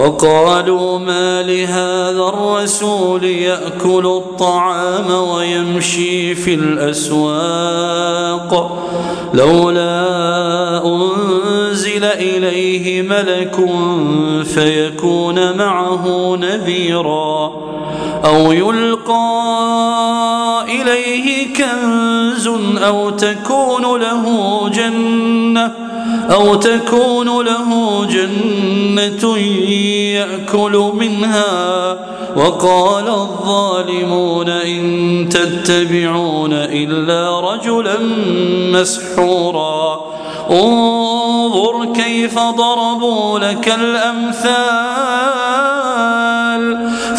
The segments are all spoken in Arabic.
وقالوا ما لهذا الرسول يأكل الطعام ويمشي في الأسواق لولا أنزل إليه ملك فيكون معه نذيرا أو يلقى إليه كنز أو تكون له جنة أو تكون له جنة يأكل منها وقال الظالمون إن تتبعون إلا رجلا مسحورا انظر كيف ضربوا لك الأمثال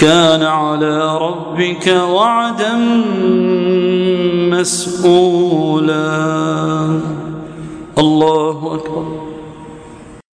كان على ربك وعدا مسؤولا. الله أكبر.